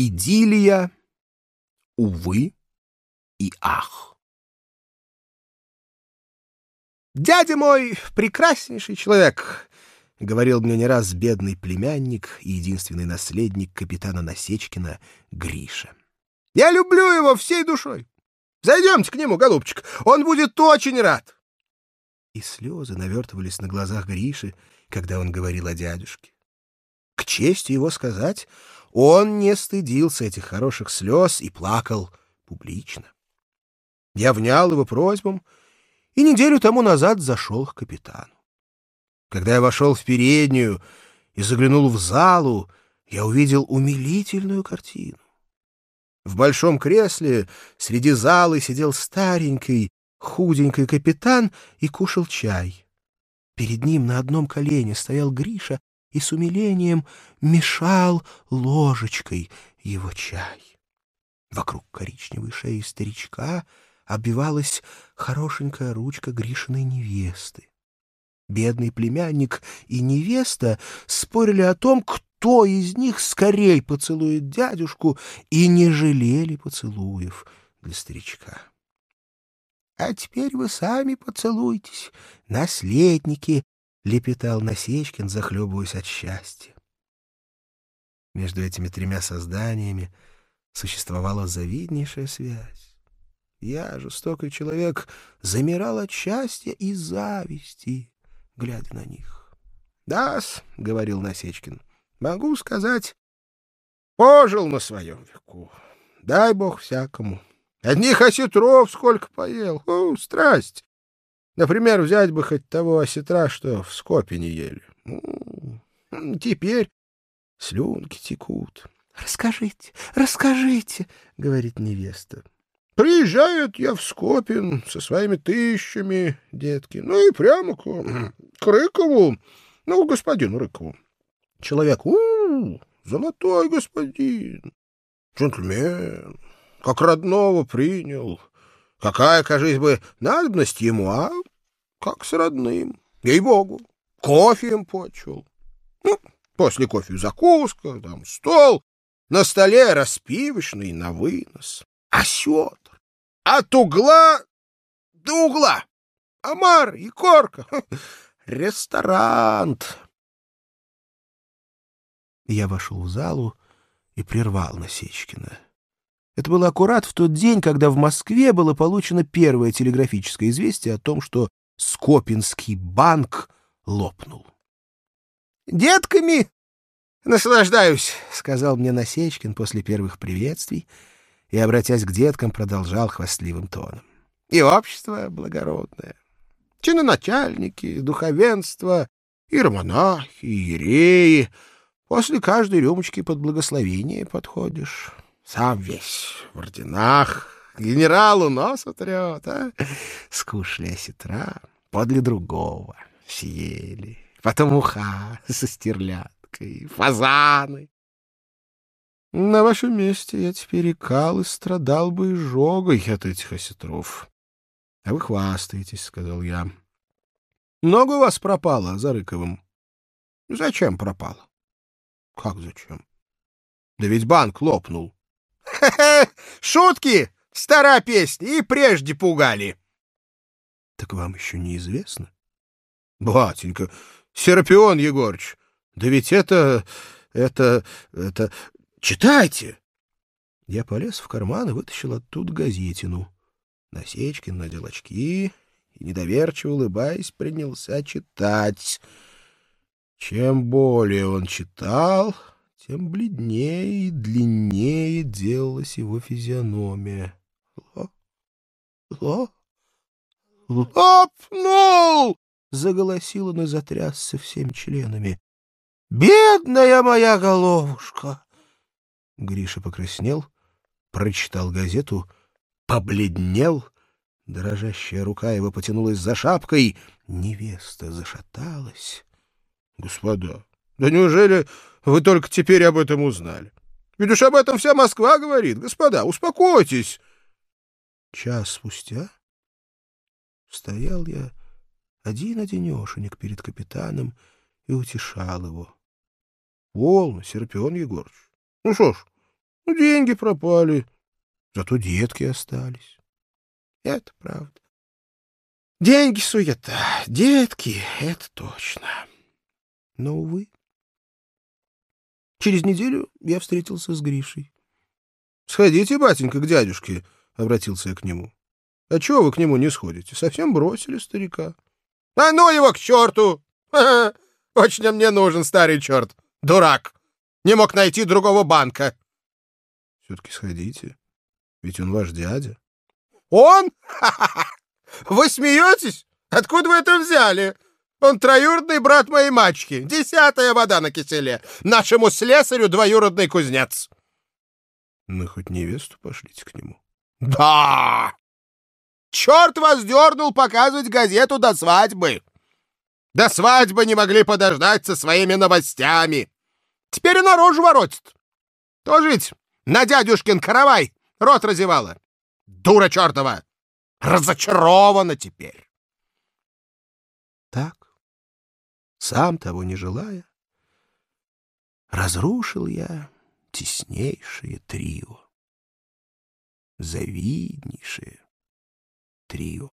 Идиллия, увы и ах. «Дядя мой прекраснейший человек!» — говорил мне не раз бедный племянник и единственный наследник капитана Насечкина Гриша. «Я люблю его всей душой. Зайдемте к нему, голубчик, он будет очень рад!» И слезы навертывались на глазах Гриши, когда он говорил о дядюшке. К чести его сказать, он не стыдился этих хороших слез и плакал публично. Я внял его просьбам и неделю тому назад зашел к капитану. Когда я вошел в переднюю и заглянул в залу, я увидел умилительную картину. В большом кресле среди залы сидел старенький, худенький капитан и кушал чай. Перед ним на одном колене стоял Гриша и с умилением мешал ложечкой его чай. Вокруг коричневой шеи старичка обвивалась хорошенькая ручка Гришиной невесты. Бедный племянник и невеста спорили о том, кто из них скорей поцелует дядюшку, и не жалели поцелуев для старичка. — А теперь вы сами поцелуйтесь, наследники, — лепетал Насечкин, захлебываясь от счастья. Между этими тремя созданиями существовала завиднейшая связь. Я, жестокий человек, замирал от счастья и зависти, глядя на них. «Да-с», — говорил Насечкин, — «могу сказать, пожил на своем веку. Дай бог всякому. Одних осетров сколько поел. О, страсть! Например, взять бы хоть того осетра, что в скопе не ели. Теперь слюнки текут. — Расскажите, расскажите, — говорит невеста. — Приезжает я в Скопин со своими тысячами, детки, ну и прямо к, к Рыкову, ну, к господину Рыкову. Человек, у, -у, -у золотой господин, джентльмен, как родного принял. Какая, кажись бы, надобность ему, а? Как с родным. Ей-богу. Кофе им почел. Ну, после кофе закуска, там стол, на столе распивочный на вынос. Осетр. От угла до угла. Омар и корка. Ресторан. Я вошел в залу и прервал Насечкина. Это было аккурат в тот день, когда в Москве было получено первое телеграфическое известие о том, что Скопинский банк лопнул. «Детками наслаждаюсь», — сказал мне Насечкин после первых приветствий и, обратясь к деткам, продолжал хвастливым тоном. «И общество благородное, чиноначальники, духовенство, иеромонахи, иереи. После каждой рюмочки под благословение подходишь». Сам весь в орденах, генералу нос отрет, а? Скушали осетра подле другого, съели. Потом уха со стерляткой, фазаны. На вашем месте я теперь икал и страдал бы изжогой от этих осетров. — А вы хвастаетесь, — сказал я. — Много у вас пропало за Рыковым? — Зачем пропало? — Как зачем? — Да ведь банк лопнул. Шутки! Стара песня, и прежде пугали. — Так вам еще неизвестно? — Батенька, Серапион Егорыч, да ведь это... это... это... Читайте! Я полез в карман и вытащил оттуда газетину. Насечкин надел очки и, недоверчиво улыбаясь, принялся читать. Чем более он читал, тем бледнее и длиннее делалась его физиономия. «Ло... ло... лопнул!» — заголосил он и затрясся всеми членами. «Бедная моя головушка!» Гриша покраснел, прочитал газету, побледнел, дрожащая рука его потянулась за шапкой, невеста зашаталась. — Господа, да неужели вы только теперь об этом узнали? Ведь уж об этом вся Москва говорит. Господа, успокойтесь. Час спустя стоял я один-одинешенек перед капитаном и утешал его. — Полно, Серпион Егорыч. Ну что ж, Ну, деньги пропали, зато детки остались. Это правда. Деньги суета, детки — это точно. Но, увы. Через неделю я встретился с Гришей. — Сходите, батенька, к дядюшке, — обратился я к нему. — А чего вы к нему не сходите? Совсем бросили старика. — А ну его к черту! Очень мне нужен старый черт. Дурак! Не мог найти другого банка. — Все-таки сходите, ведь он ваш дядя. — Он? Вы смеетесь? Откуда вы это взяли? Он троюродный брат моей мачки, десятая вода на киселе, нашему слесарю двоюродный кузнец. Ну, хоть невесту пошлите к нему. Да! Черт вас дернул показывать газету до свадьбы. До свадьбы не могли подождать со своими новостями. Теперь и наружу воротит. Тоже ведь на дядюшкин каравай рот разевала. Дура чертова! Разочарована теперь. Так, сам того не желая, разрушил я теснейшее трио, завиднейшее трио.